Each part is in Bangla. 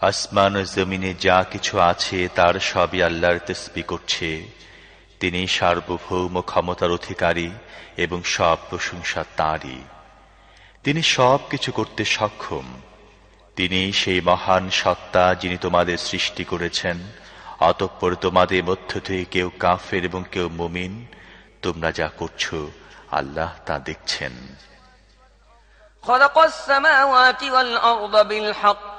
আসমান ও জমিনে যা কিছু আছে তার সবই আল্লাহর তসবি করছে তিনি সার্বভৌম ক্ষমতার অধিকারী এবং সব প্রশংসা তাঁরই তিনি সব কিছু করতে সক্ষম তিনি সেই মহান সত্তা যিনি তোমাদের সৃষ্টি করেছেন অতঃপর তোমাদের মধ্য থেকে কেউ কাফের এবং কেউ মুমিন তোমরা যা করছো আল্লাহ তা দেখছেন خلق السماوات والأرض بالحق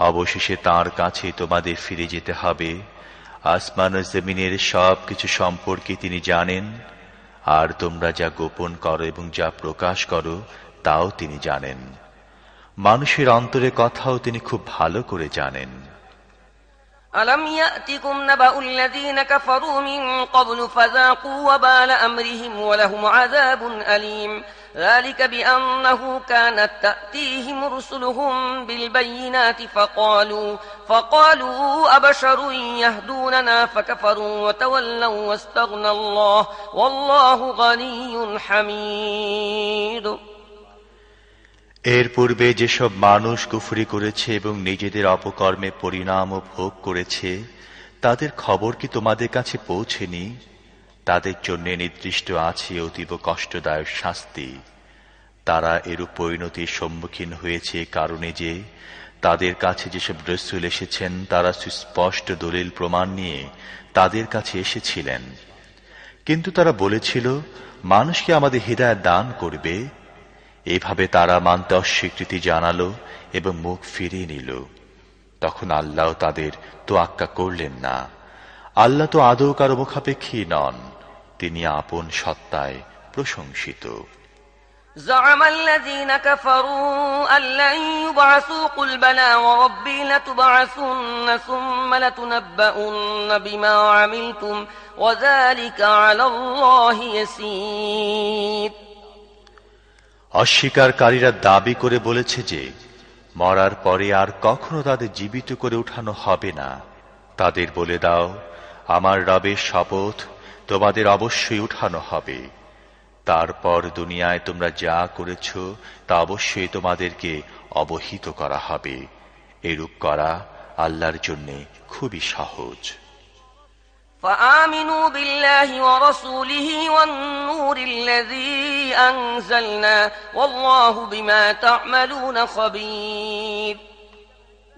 অবশেষে তার কাছে তোমাদের ফিরে যেতে হবে আসমান ও জমিনের সব কিছু সম্পর্কে তিনি জানেন আর তোমরা যা গোপন করো এবং যা প্রকাশ করো তাও তিনি জানেন মানুষের অন্তরে কথাও তিনি খুব ভালো করে জানেন ألم يأتكم نبأ الذين كفروا من قبل فذاقوا وبال أمرهم ولهم عذاب أليم ذلك بأنه كانت تأتيهم رسلهم بالبينات فقالوا فقالوا أبشر يهدوننا فكفروا وتولوا واستغنى الله والله غني حميد এর পূর্বে যেসব মানুষ কুফরি করেছে এবং নিজেদের অপকর্মে পরিণাম ও ভোগ করেছে তাদের খবর কি তোমাদের কাছে পৌঁছেনি তাদের জন্য নির্দিষ্ট আছে অতীব কষ্টদায়ক শাস্তি। তারা এরূপ পরিণতির সম্মুখীন হয়েছে কারণে যে, তাদের কাছে যেসব রসুল এসেছেন, তারা সুস্পষ্ট দলিল প্রমাণ নিয়ে তাদের কাছে এসেছিলেন। কিন্তু তারা বলেছিল মানুষকে আমাদের হৃদয় দান করবে? এভাবে তারা মানতে অস্বীকৃতি জানালো এবং মুখ ফিরিয়ে নিল। তখন আল্লাহ তাদের তোয়াক্কা করলেন না। আল্লাহ তো আদৌ কারো মুখাপেক্ষী নন তিনি আপন সত্তায় প্রশংসিত زعم الذين كفروا أن لن يبعثوا قل بلى وربي لتبعثن ثم لتنبؤن بما عملتم وذلك على الله يسير অস্বীকারীরা দাবি করে বলেছে যে মরার পরে আর কখনো তাদের জীবিত করে উঠানো হবে না তাদের বলে দাও আমার রবের শপথ তোমাদের অবশ্যই উঠানো হবে তারপর দুনিয়ায় তোমরা যা করেছ তা অবশ্যই তোমাদেরকে অবহিত করা হবে এরূপ করা আল্লাহর জন্যে খুবই সহজ فآمنوا بالله ورسوله والنور الذي أنزلنا والله بما تعملون خبير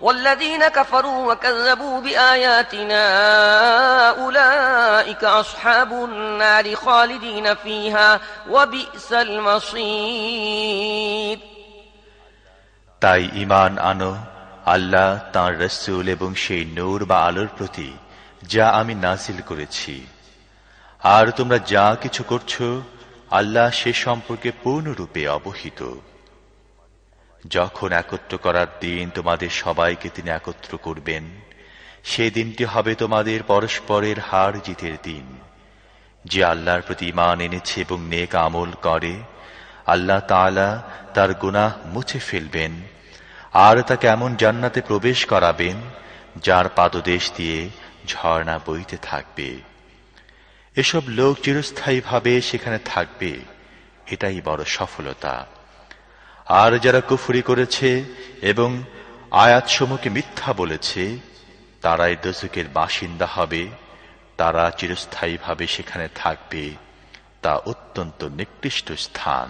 والذين كفروا وكذبوا بآياتنا أولئك أصحاب النار خالدين فيها وبئس المصير তাই ইমান আনো আল্লাহ তাঁর রসুল এবং সেই নূর বা আলোর প্রতি যা আমি নাজিল করেছি আর তোমরা যা কিছু করছো আল্লাহ সে সম্পর্কে পূর্ণরূপে অবহিত যখন একত্র করার দিন তোমাদের সবাইকে তিনি একত্র করবেন সে দিনটি হবে তোমাদের পরস্পরের হার জিতের দিন। যে আল্লাহর প্রতি ইমান এনেছে এবং নেক আমল করে, আল্লাহ তাআলা তার গুনাহ মুছে ফেলবেন, আর তাকে এমন জান্নাতে প্রবেশ করাবেন, যার পাদদেশ দিয়ে ঝর্ণা বইতে থাকবে। এসব লোক চিরস্থায়ীভাবে সেখানে থাকবে, এটাই বড় সফলতা। আর যারা কুফুরি করেছে এবং আয়াতসমূহকে মিথ্যা বলেছে, তারাই দোজকের বাসিন্দা হবে, তারা চিরস্থায়ীভাবে সেখানে থাকবে, তা অত্যন্ত নিকৃষ্ট স্থান।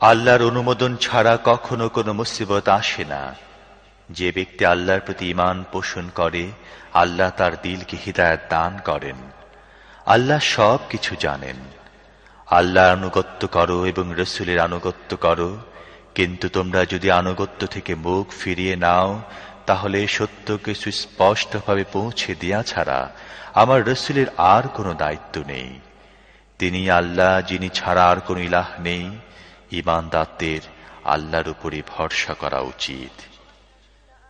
আল্লাহর অনুমোদন ছাড়া কখনো কোনো মুসিবত আসে না। যে ব্যক্তি আল্লাহর প্রতি ইমান পোষণ করে, আল্লাহ তার দিলকে হৃদায়ত দান করেন। আল্লাহ সব কিছু জানেন। আল্লাহ আনুগত্য করো এবং রসুলের আনুগত্য করো, কিন্তু তোমরা যদি আনুগত্য থেকে মুখ ফিরিয়ে নাও, তাহলে সত্যকে সুস্পষ্টভাবে পৌঁছে দেয়া ছাড়া আমার রসুলের আর কোনো দায়িত্ব নেই। তিনি আল্লাহ, যিনি ছাড়া আর কোন ইলাহ নেই। ইমানদারদের আল্লাহর উপরে ভরসা করা উচিত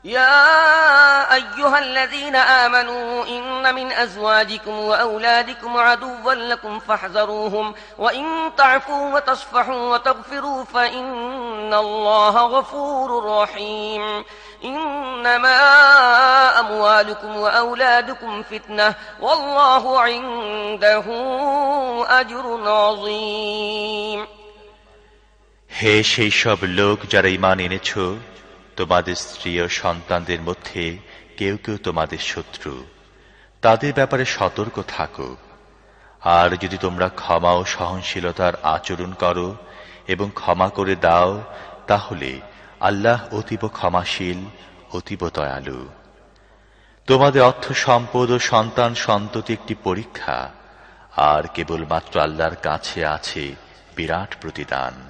يا أيها الذين آمنوا إن من أزواجكم وأولادكم عدوا لكم فاحذروهم وإن تعفوا وتصفحوا وتغفروا فإن الله غفور رحيم إنما أموالكم وأولادكم فتنة والله عنده أجر عظيم হে সেই সব লোক যারা ইমান এনেছ, তোমাদের স্ত্রী ও সন্তানদের মধ্যে কেউ কেউ তোমাদের শত্রু। তাদের ব্যাপারে সতর্ক থাকো। আর যদি তোমরা ক্ষমা ও সহনশীলতার আচরণ করো এবং ক্ষমা করে দাও, তাহলে আল্লাহ অতীব ক্ষমাশীল, অতীব দয়ালু। তোমাদের অর্থ সম্পদ ও সন্তান সন্ততি একটি পরীক্ষা, আর কেবলমাত্র আল্লাহর কাছে আছে বিরাট প্রতিদান।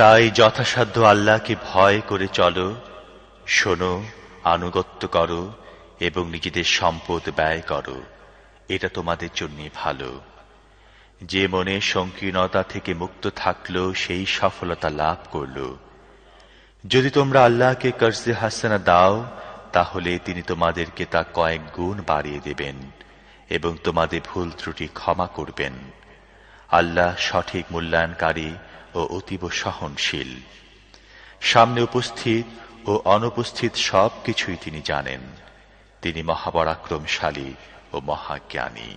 তাই যথাসাধ্য আল্লাহকে ভয় করে চলো, শোনো, আনুগত্য করো এবং নিজেদের সম্পদ ব্যয় করো। এটা তোমাদের জন্য ভালো। যে মনে সংকীর্ণতা থেকে মুক্ত থাকল, সেই সফলতা লাভ করল। যদি তোমরা আল্লাহকে কর্জে হাসানা দাও, তাহলে তিনি তোমাদেরকে তা কয়েক গুণ বাড়িয়ে দেবেন এবং তোমাদের ভুল ত্রুটি ক্ষমা করবেন। আল্লাহ সঠিক মূল্যায়নকারী ও অতীব সহনশীল। সামনে উপস্থিত ও অনুপস্থিত সব কিছুই তিনি জানেন। তিনি মহাপরাক্রমশালী ও মহাজ্ঞানী।